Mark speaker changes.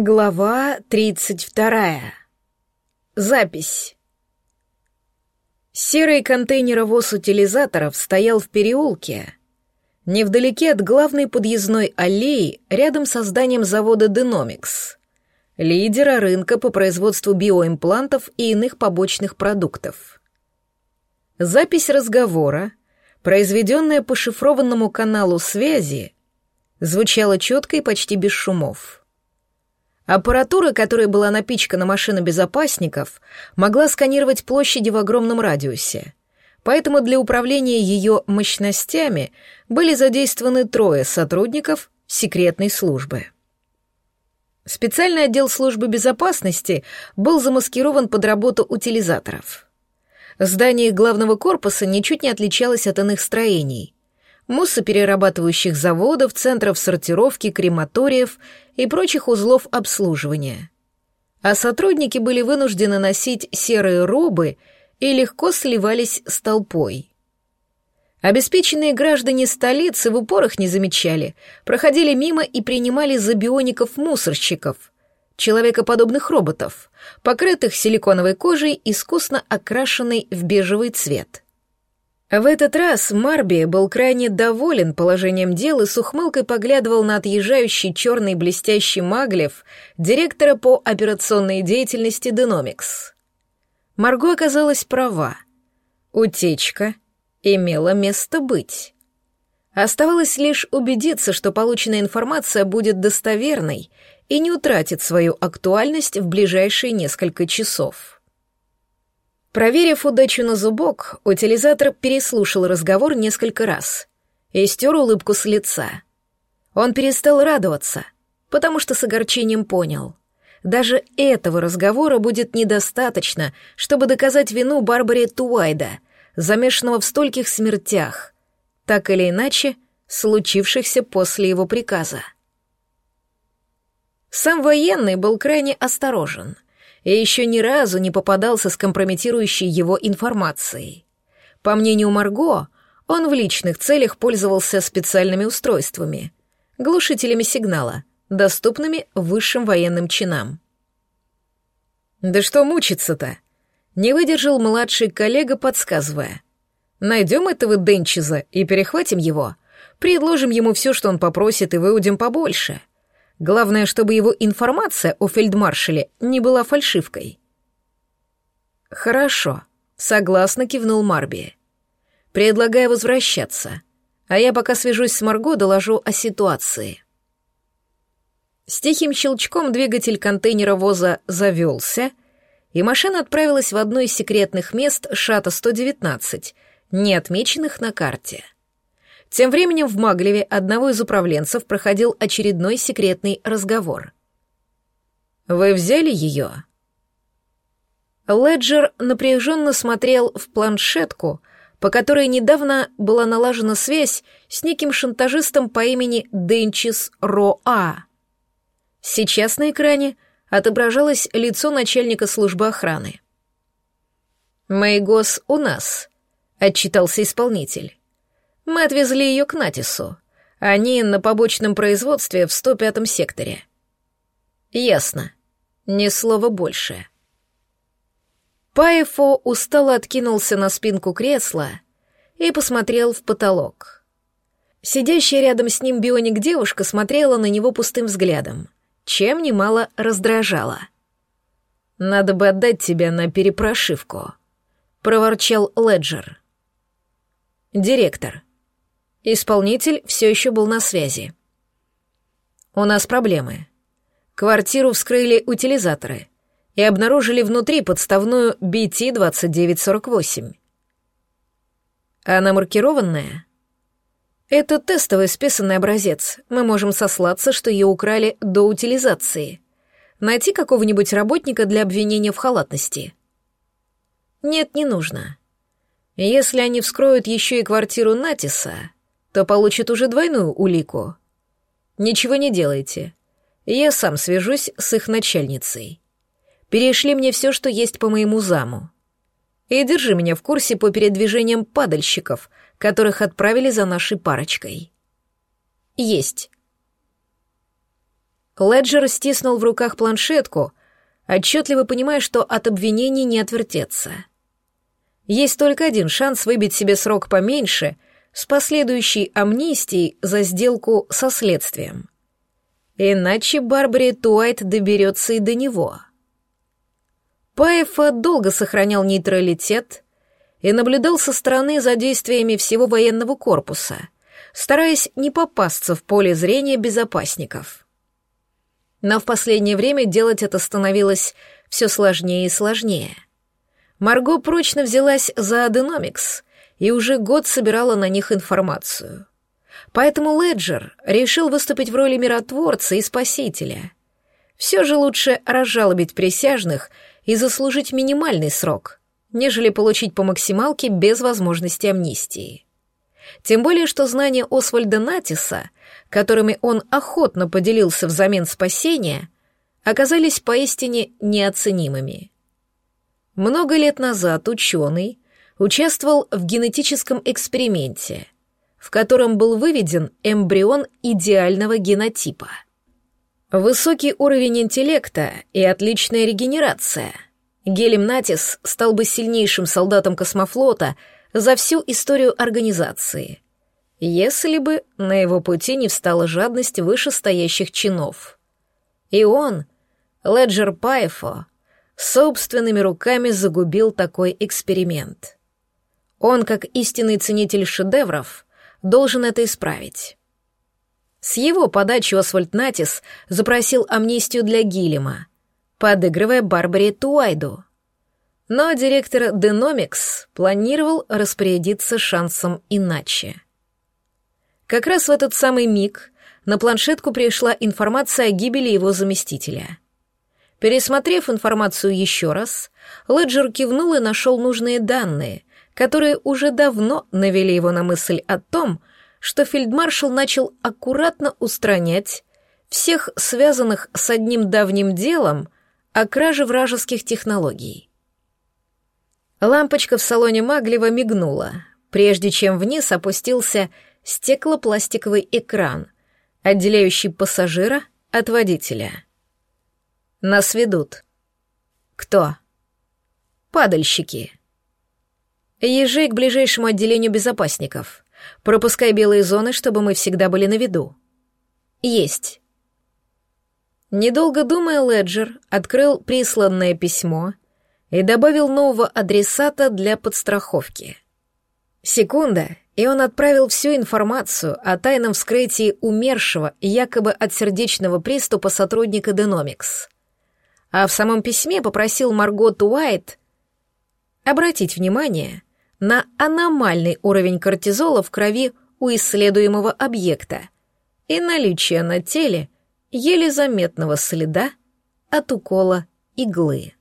Speaker 1: Глава 32. Запись. Серый контейнеровоз утилизаторов стоял в переулке, невдалеке от главной подъездной аллеи, рядом со зданием завода Denomics, лидера рынка по производству биоимплантов и иных побочных продуктов. Запись разговора, произведенная по шифрованному каналу связи, звучала четко и почти без шумов. Аппаратура, которой была напичкана машина безопасников, могла сканировать площади в огромном радиусе. Поэтому для управления ее мощностями были задействованы трое сотрудников секретной службы. Специальный отдел службы безопасности был замаскирован под работу утилизаторов. Здание главного корпуса ничуть не отличалось от иных строений — муссоперерабатывающих заводов, центров сортировки, крематориев и прочих узлов обслуживания. А сотрудники были вынуждены носить серые робы и легко сливались с толпой. Обеспеченные граждане столицы в упорах не замечали, проходили мимо и принимали за биоников-мусорщиков, человекоподобных роботов, покрытых силиконовой кожей, искусно окрашенной в бежевый цвет — в этот раз Марби был крайне доволен положением дел и с ухмылкой поглядывал на отъезжающий черный блестящий маглев директора по операционной деятельности Деномикс. Марго оказалась права. Утечка имела место быть. Оставалось лишь убедиться, что полученная информация будет достоверной и не утратит свою актуальность в ближайшие несколько часов. Проверив удачу на зубок, утилизатор переслушал разговор несколько раз и стер улыбку с лица. Он перестал радоваться, потому что с огорчением понял. Даже этого разговора будет недостаточно, чтобы доказать вину Барбаре Туайда, замешанного в стольких смертях, так или иначе, случившихся после его приказа. Сам военный был крайне осторожен — и еще ни разу не попадался с компрометирующей его информацией. По мнению Марго, он в личных целях пользовался специальными устройствами, глушителями сигнала, доступными высшим военным чинам. «Да что мучиться-то?» — не выдержал младший коллега, подсказывая. «Найдем этого Денчиза и перехватим его, предложим ему все, что он попросит, и выудим побольше». Главное, чтобы его информация о фельдмаршале не была фальшивкой. «Хорошо», — согласно кивнул Марби. «Предлагаю возвращаться, а я пока свяжусь с Марго, доложу о ситуации». С тихим щелчком двигатель контейнера воза завелся, и машина отправилась в одно из секретных мест ШАТа-119, не отмеченных на карте. Тем временем в Маглеве одного из управленцев проходил очередной секретный разговор. «Вы взяли ее?» Леджер напряженно смотрел в планшетку, по которой недавно была налажена связь с неким шантажистом по имени Денчис Роа. Сейчас на экране отображалось лицо начальника службы охраны. «Мэйгос у нас», — отчитался исполнитель. Мы отвезли ее к Натису. Они на побочном производстве в 105-м секторе. Ясно. Ни слова больше. Паефо устало откинулся на спинку кресла и посмотрел в потолок. Сидящая рядом с ним бионик-девушка смотрела на него пустым взглядом, чем немало раздражала. «Надо бы отдать тебя на перепрошивку», — проворчал Леджер. «Директор, Исполнитель все еще был на связи. «У нас проблемы. Квартиру вскрыли утилизаторы и обнаружили внутри подставную BT-2948. Она маркированная?» «Это тестовый списанный образец. Мы можем сослаться, что ее украли до утилизации. Найти какого-нибудь работника для обвинения в халатности». «Нет, не нужно. Если они вскроют еще и квартиру Натиса...» то получит уже двойную улику. Ничего не делайте. Я сам свяжусь с их начальницей. Перешли мне все, что есть по моему заму. И держи меня в курсе по передвижениям падальщиков, которых отправили за нашей парочкой. Есть. Леджер стиснул в руках планшетку, отчетливо понимая, что от обвинений не отвертеться. Есть только один шанс выбить себе срок поменьше с последующей амнистией за сделку со следствием. Иначе Барбари Туайт доберется и до него. Паев долго сохранял нейтралитет и наблюдал со стороны за действиями всего военного корпуса, стараясь не попасться в поле зрения безопасников. Но в последнее время делать это становилось все сложнее и сложнее. Марго прочно взялась за Аденомикс и уже год собирала на них информацию. Поэтому Леджер решил выступить в роли миротворца и спасителя. Все же лучше разжалобить присяжных и заслужить минимальный срок, нежели получить по максималке без возможности амнистии. Тем более, что знания Освальда Натиса, которыми он охотно поделился взамен спасения, оказались поистине неоценимыми. Много лет назад ученый участвовал в генетическом эксперименте, в котором был выведен эмбрион идеального генотипа. Высокий уровень интеллекта и отличная регенерация. Гелем Натис стал бы сильнейшим солдатом космофлота — за всю историю организации, если бы на его пути не встала жадность вышестоящих чинов. И он, Леджер Пайфо, собственными руками загубил такой эксперимент. Он, как истинный ценитель шедевров, должен это исправить. С его подачи Освальд Натис запросил амнистию для Гиллема, подыгрывая Барбаре Туайду — но директор Denomics планировал распорядиться шансом иначе. Как раз в этот самый миг на планшетку пришла информация о гибели его заместителя. Пересмотрев информацию еще раз, Леджер кивнул и нашел нужные данные, которые уже давно навели его на мысль о том, что фельдмаршал начал аккуратно устранять всех связанных с одним давним делом о краже вражеских технологий. Лампочка в салоне Маглева мигнула, прежде чем вниз опустился стеклопластиковый экран, отделяющий пассажира от водителя. Нас ведут. Кто? Падальщики. Езжай к ближайшему отделению безопасников. Пропускай белые зоны, чтобы мы всегда были на виду. Есть. Недолго думая, Леджер открыл присланное письмо — и добавил нового адресата для подстраховки. Секунда, и он отправил всю информацию о тайном вскрытии умершего якобы от сердечного приступа сотрудника Деномикс. А в самом письме попросил Маргот Уайт обратить внимание на аномальный уровень кортизола в крови у исследуемого объекта и наличие на теле еле заметного следа от укола иглы.